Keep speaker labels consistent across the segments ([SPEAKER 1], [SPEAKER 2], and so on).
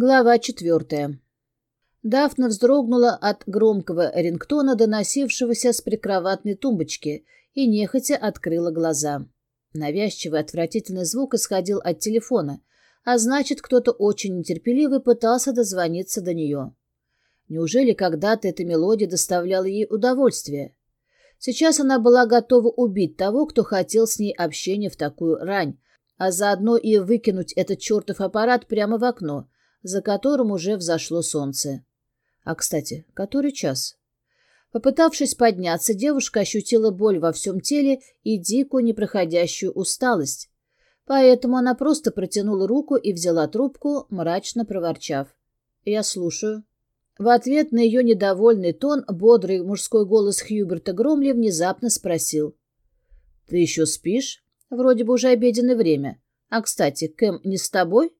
[SPEAKER 1] Глава четвертая. Дафна вздрогнула от громкого рингтона, доносившегося с прикроватной тумбочки, и нехотя открыла глаза. Навязчивый отвратительный звук исходил от телефона, а значит, кто-то очень нетерпеливый пытался дозвониться до нее. Неужели когда-то эта мелодия доставляла ей удовольствие? Сейчас она была готова убить того, кто хотел с ней общения в такую рань, а заодно и выкинуть этот чертов аппарат прямо в окно — за которым уже взошло солнце. А, кстати, который час? Попытавшись подняться, девушка ощутила боль во всем теле и дикую непроходящую усталость. Поэтому она просто протянула руку и взяла трубку, мрачно проворчав. «Я слушаю». В ответ на ее недовольный тон бодрый мужской голос Хьюберта Громли внезапно спросил. «Ты еще спишь? Вроде бы уже обеденное время. А, кстати, Кэм не с тобой?»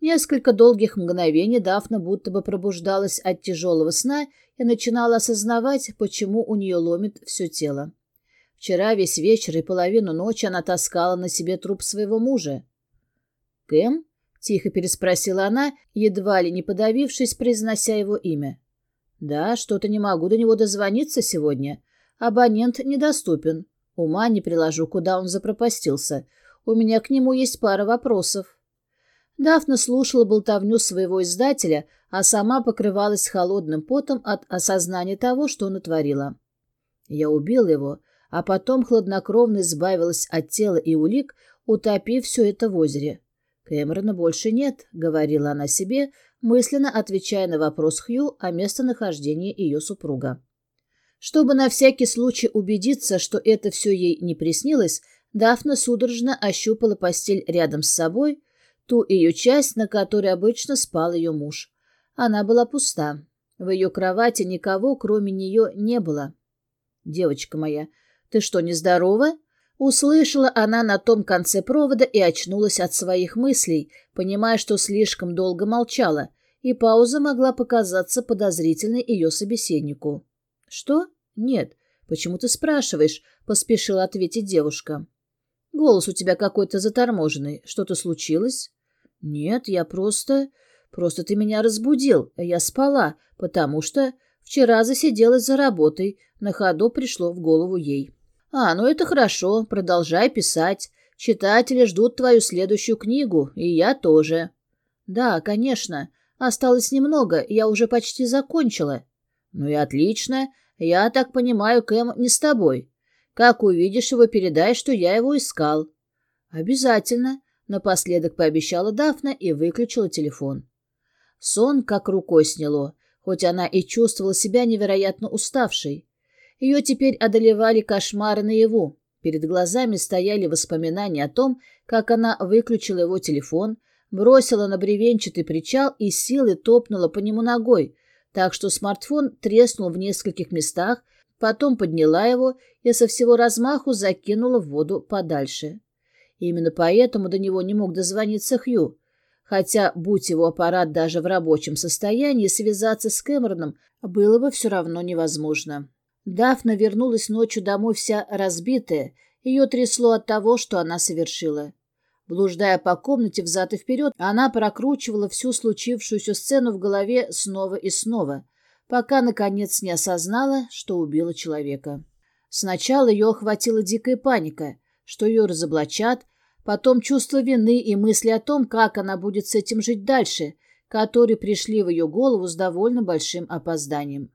[SPEAKER 1] Несколько долгих мгновений Дафна будто бы пробуждалась от тяжелого сна и начинала осознавать, почему у нее ломит все тело. Вчера весь вечер и половину ночи она таскала на себе труп своего мужа. «Кэм?» — тихо переспросила она, едва ли не подавившись, произнося его имя. «Да, что-то не могу до него дозвониться сегодня. Абонент недоступен. Ума не приложу, куда он запропастился. У меня к нему есть пара вопросов». Дафна слушала болтовню своего издателя, а сама покрывалась холодным потом от осознания того, что натворила. Я убил его, а потом хладнокровно избавилась от тела и улик, утопив все это в озере. «Кэмерона больше нет», — говорила она себе, мысленно отвечая на вопрос Хью о местонахождении ее супруга. Чтобы на всякий случай убедиться, что это все ей не приснилось, Дафна судорожно ощупала постель рядом с собой, ту ее часть, на которой обычно спал ее муж. Она была пуста. В ее кровати никого, кроме нее, не было. «Девочка моя, ты что, нездорова?» Услышала она на том конце провода и очнулась от своих мыслей, понимая, что слишком долго молчала, и пауза могла показаться подозрительной ее собеседнику. «Что? Нет. Почему ты спрашиваешь?» — поспешила ответить девушка. «Голос у тебя какой-то заторможенный. Что-то случилось?» «Нет, я просто... Просто ты меня разбудил, а я спала, потому что вчера засиделась за работой, на ходу пришло в голову ей». «А, ну это хорошо, продолжай писать. Читатели ждут твою следующую книгу, и я тоже». «Да, конечно. Осталось немного, я уже почти закончила». «Ну и отлично. Я так понимаю, Кэм не с тобой. Как увидишь его, передай, что я его искал». «Обязательно. Напоследок пообещала Дафна и выключила телефон. Сон как рукой сняло, хоть она и чувствовала себя невероятно уставшей. Ее теперь одолевали кошмары наяву. Перед глазами стояли воспоминания о том, как она выключила его телефон, бросила на бревенчатый причал и силой топнула по нему ногой, так что смартфон треснул в нескольких местах, потом подняла его и со всего размаху закинула в воду подальше. Именно поэтому до него не мог дозвониться Хью. Хотя, будь его аппарат даже в рабочем состоянии, связаться с Кэмероном было бы все равно невозможно. Дафна вернулась ночью домой вся разбитая, ее трясло от того, что она совершила. Блуждая по комнате взад и вперед, она прокручивала всю случившуюся сцену в голове снова и снова, пока, наконец, не осознала, что убила человека. Сначала ее охватила дикая паника — что ее разоблачат, потом чувство вины и мысли о том, как она будет с этим жить дальше, которые пришли в ее голову с довольно большим опозданием.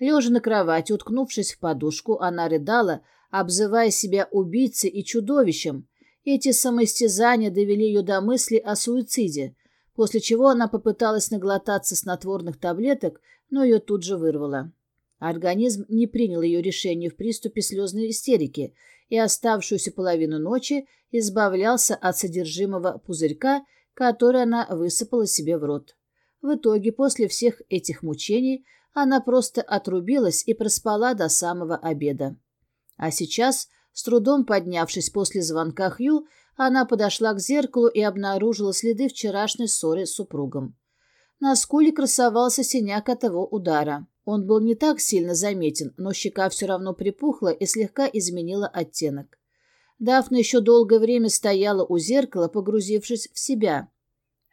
[SPEAKER 1] Лежа на кровати, уткнувшись в подушку, она рыдала, обзывая себя убийцей и чудовищем. Эти самоистязания довели ее до мысли о суициде, после чего она попыталась наглотаться снотворных таблеток, но ее тут же вырвало. Организм не принял ее решение в приступе слезной истерики, и оставшуюся половину ночи избавлялся от содержимого пузырька, который она высыпала себе в рот. В итоге, после всех этих мучений, она просто отрубилась и проспала до самого обеда. А сейчас, с трудом поднявшись после звонка Хью, она подошла к зеркалу и обнаружила следы вчерашней ссоры с супругом. На скуле красовался синяк от его удара. Он был не так сильно заметен, но щека все равно припухла и слегка изменила оттенок. Дафна еще долгое время стояла у зеркала, погрузившись в себя.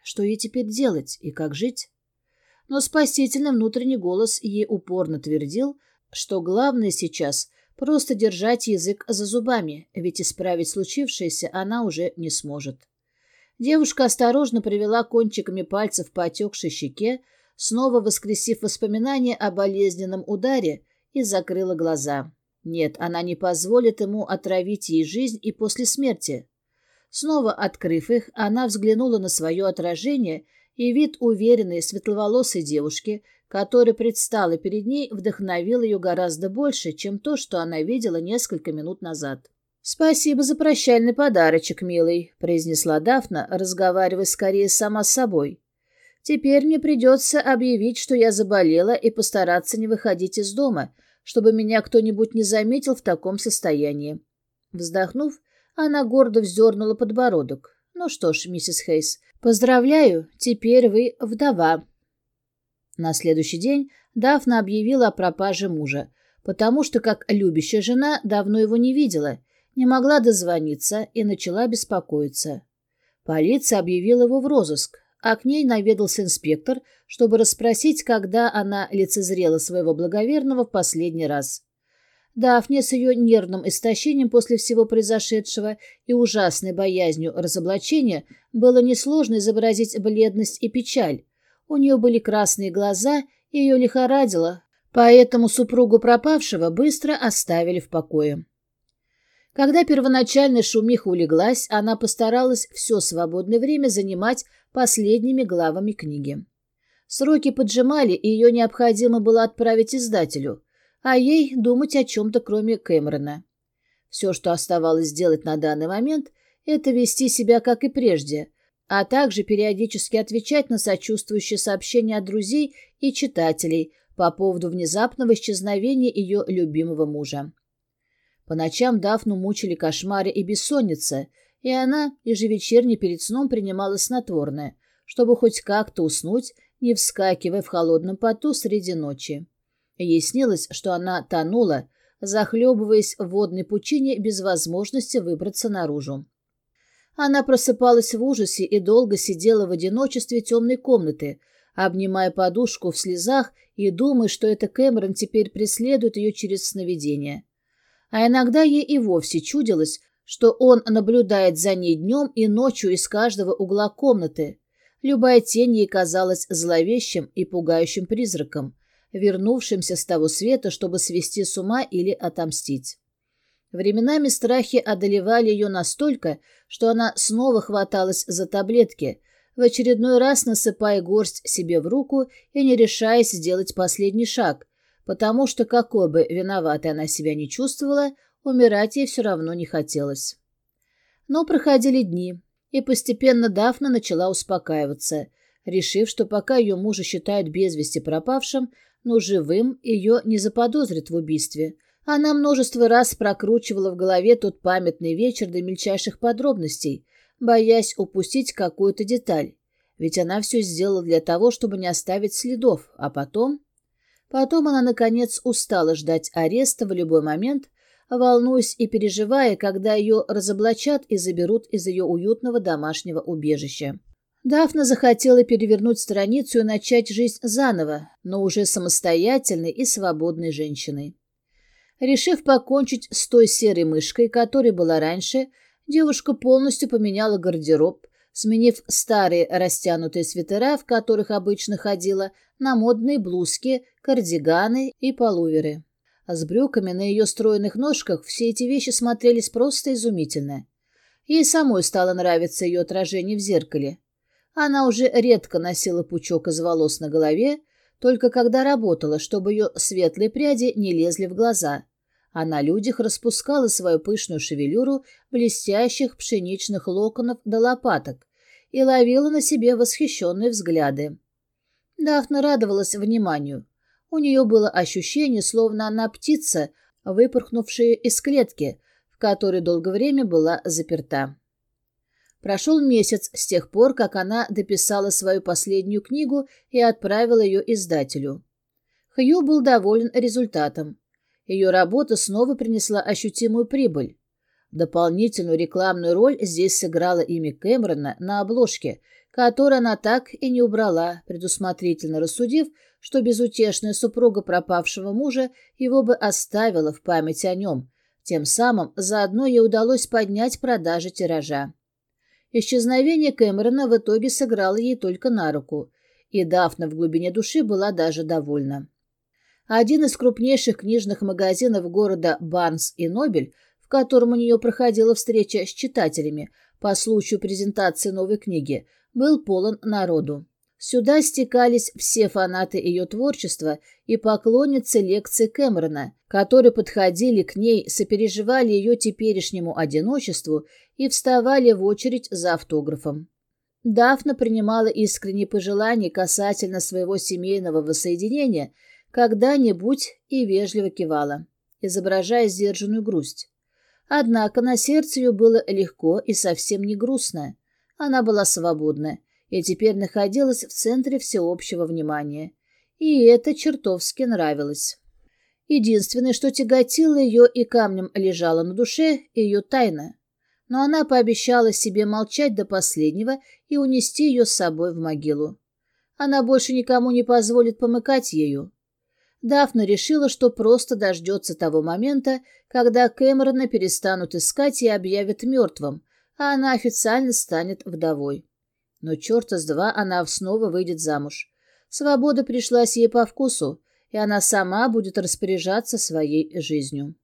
[SPEAKER 1] что ей теперь делать и как жить. Но спасительный внутренний голос ей упорно твердил, что главное сейчас просто держать язык за зубами, ведь исправить случившееся она уже не сможет. Девушка осторожно провела кончиками пальцев по отекшей щеке, снова воскресив воспоминания о болезненном ударе, и закрыла глаза. Нет, она не позволит ему отравить ей жизнь и после смерти. Снова открыв их, она взглянула на свое отражение, и вид уверенной светловолосой девушки, которая предстала перед ней, вдохновил ее гораздо больше, чем то, что она видела несколько минут назад. «Спасибо за прощальный подарочек, милый», — произнесла Дафна, разговаривая скорее сама с собой. «Теперь мне придется объявить, что я заболела, и постараться не выходить из дома, чтобы меня кто-нибудь не заметил в таком состоянии». Вздохнув, она гордо вздернула подбородок. «Ну что ж, миссис Хейс, поздравляю, теперь вы вдова». На следующий день Дафна объявила о пропаже мужа, потому что, как любящая жена, давно его не видела, не могла дозвониться и начала беспокоиться. Полиция объявила его в розыск, а к ней наведался инспектор, чтобы расспросить, когда она лицезрела своего благоверного в последний раз. Дафне с ее нервным истощением после всего произошедшего и ужасной боязнью разоблачения было несложно изобразить бледность и печаль. У нее были красные глаза, и ее лихорадило, поэтому супругу пропавшего быстро оставили в покое. Когда первоначальная шумиха улеглась, она постаралась все свободное время занимать последними главами книги. Сроки поджимали, и ее необходимо было отправить издателю, а ей думать о чем-то, кроме Кэмерона. Все, что оставалось сделать на данный момент, это вести себя, как и прежде, а также периодически отвечать на сочувствующие сообщения от друзей и читателей по поводу внезапного исчезновения ее любимого мужа. По ночам Дафну мучили кошмары и бессонница, и она ежевечерне перед сном принимала снотворное, чтобы хоть как-то уснуть, не вскакивая в холодном поту среди ночи. Ей снилось, что она тонула, захлебываясь в водной пучине без возможности выбраться наружу. Она просыпалась в ужасе и долго сидела в одиночестве темной комнаты, обнимая подушку в слезах и думая, что это Кэмерон теперь преследует ее через сновидение а иногда ей и вовсе чудилось, что он наблюдает за ней днем и ночью из каждого угла комнаты. Любая тень ей казалась зловещим и пугающим призраком, вернувшимся с того света, чтобы свести с ума или отомстить. Временами страхи одолевали ее настолько, что она снова хваталась за таблетки, в очередной раз насыпая горсть себе в руку и не решаясь сделать последний шаг, потому что, какой бы виноватой она себя не чувствовала, умирать ей все равно не хотелось. Но проходили дни, и постепенно Дафна начала успокаиваться, решив, что пока ее мужа считают без вести пропавшим, но живым ее не заподозрят в убийстве. Она множество раз прокручивала в голове тот памятный вечер до мельчайших подробностей, боясь упустить какую-то деталь. Ведь она все сделала для того, чтобы не оставить следов, а потом... Потом она, наконец, устала ждать ареста в любой момент, волнуясь и переживая, когда ее разоблачат и заберут из ее уютного домашнего убежища. Дафна захотела перевернуть страницу и начать жизнь заново, но уже самостоятельной и свободной женщиной. Решив покончить с той серой мышкой, которой была раньше, девушка полностью поменяла гардероб, сменив старые растянутые свитера, в которых обычно ходила, на модные блузки, кардиганы и полуверы. А с брюками на ее стройных ножках все эти вещи смотрелись просто изумительно. Ей самой стало нравиться ее отражение в зеркале. Она уже редко носила пучок из волос на голове, только когда работала, чтобы ее светлые пряди не лезли в глаза – а на людях распускала свою пышную шевелюру блестящих пшеничных локонов до лопаток и ловила на себе восхищенные взгляды. Дафна радовалась вниманию. У нее было ощущение, словно она птица, выпорхнувшая из клетки, в которой долгое время была заперта. Прошел месяц с тех пор, как она дописала свою последнюю книгу и отправила ее издателю. Хью был доволен результатом. Ее работа снова принесла ощутимую прибыль. Дополнительную рекламную роль здесь сыграло имя Кэмерона на обложке, который она так и не убрала, предусмотрительно рассудив, что безутешная супруга пропавшего мужа его бы оставила в память о нем. Тем самым заодно ей удалось поднять продажи тиража. Исчезновение Кэмерона в итоге сыграло ей только на руку, и Дафна в глубине души была даже довольна. Один из крупнейших книжных магазинов города Барнс и Нобель, в котором у нее проходила встреча с читателями по случаю презентации новой книги, был полон народу. Сюда стекались все фанаты ее творчества и поклонницы лекции Кэмерона, которые подходили к ней, сопереживали ее теперешнему одиночеству и вставали в очередь за автографом. Дафна принимала искренние пожелания касательно своего семейного воссоединения когда-нибудь и вежливо кивала, изображая сдержанную грусть. Однако на сердце ее было легко и совсем не грустно. Она была свободна и теперь находилась в центре всеобщего внимания. И это чертовски нравилось. Единственное, что тяготило ее и камнем лежало на душе, ее тайна. Но она пообещала себе молчать до последнего и унести ее с собой в могилу. Она больше никому не позволит помыкать ею. Дафна решила, что просто дождется того момента, когда Кэмерона перестанут искать и объявят мертвым, а она официально станет вдовой. Но черта с два она снова выйдет замуж. Свобода пришлась ей по вкусу, и она сама будет распоряжаться своей жизнью.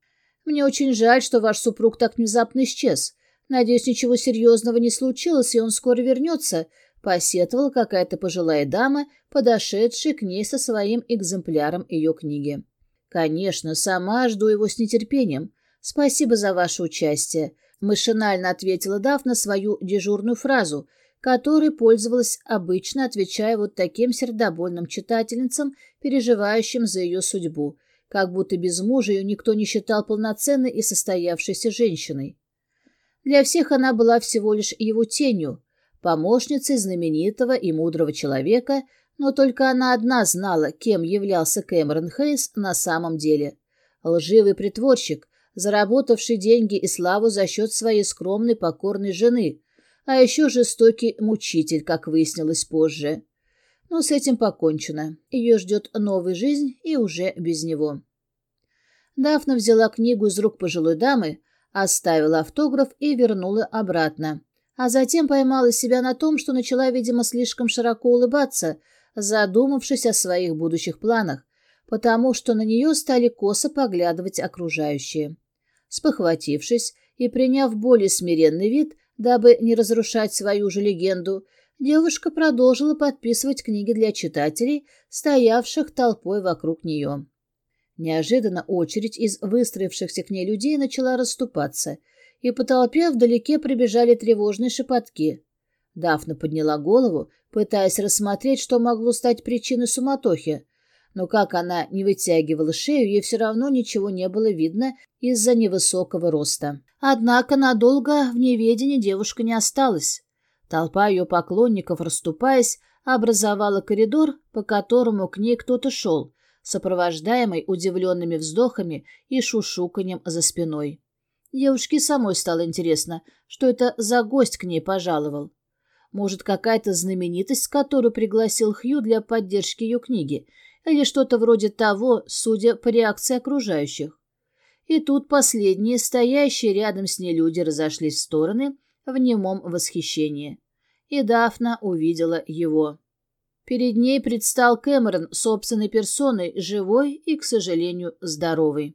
[SPEAKER 1] Мне очень жаль, что ваш супруг так внезапно исчез. Надеюсь, ничего серьезного не случилось, и он скоро вернется, посетовала какая-то пожилая дама, подошедшая к ней со своим экземпляром ее книги. Конечно, сама жду его с нетерпением. Спасибо за ваше участие. Машинально ответила Дафна свою дежурную фразу — которой пользовалась обычно, отвечая вот таким сердобольным читательницам, переживающим за ее судьбу, как будто без мужа ее никто не считал полноценной и состоявшейся женщиной. Для всех она была всего лишь его тенью, помощницей знаменитого и мудрого человека, но только она одна знала, кем являлся Кэмерон Хейс на самом деле. Лживый притворщик, заработавший деньги и славу за счет своей скромной покорной жены, а еще жестокий мучитель, как выяснилось позже. Но с этим покончено. Ее ждет новая жизнь и уже без него. Дафна взяла книгу из рук пожилой дамы, оставила автограф и вернула обратно. А затем поймала себя на том, что начала, видимо, слишком широко улыбаться, задумавшись о своих будущих планах, потому что на нее стали косо поглядывать окружающие. Спохватившись и приняв более смиренный вид, Дабы не разрушать свою же легенду, девушка продолжила подписывать книги для читателей, стоявших толпой вокруг нее. Неожиданно очередь из выстроившихся к ней людей начала расступаться, и по толпе вдалеке прибежали тревожные шепотки. Дафна подняла голову, пытаясь рассмотреть, что могло стать причиной суматохи, но как она не вытягивала шею, ей все равно ничего не было видно из-за невысокого роста. Однако надолго в неведении девушка не осталась. Толпа ее поклонников, расступаясь, образовала коридор, по которому к ней кто-то шел, сопровождаемый удивленными вздохами и шушуканьем за спиной. Девушке самой стало интересно, что это за гость к ней пожаловал. Может, какая-то знаменитость, которую пригласил Хью для поддержки ее книги, или что-то вроде того, судя по реакции окружающих. И тут последние, стоящие рядом с ней люди, разошлись в стороны в немом восхищении. И Дафна увидела его. Перед ней предстал Кэмерон собственной персоной, живой и, к сожалению, здоровый.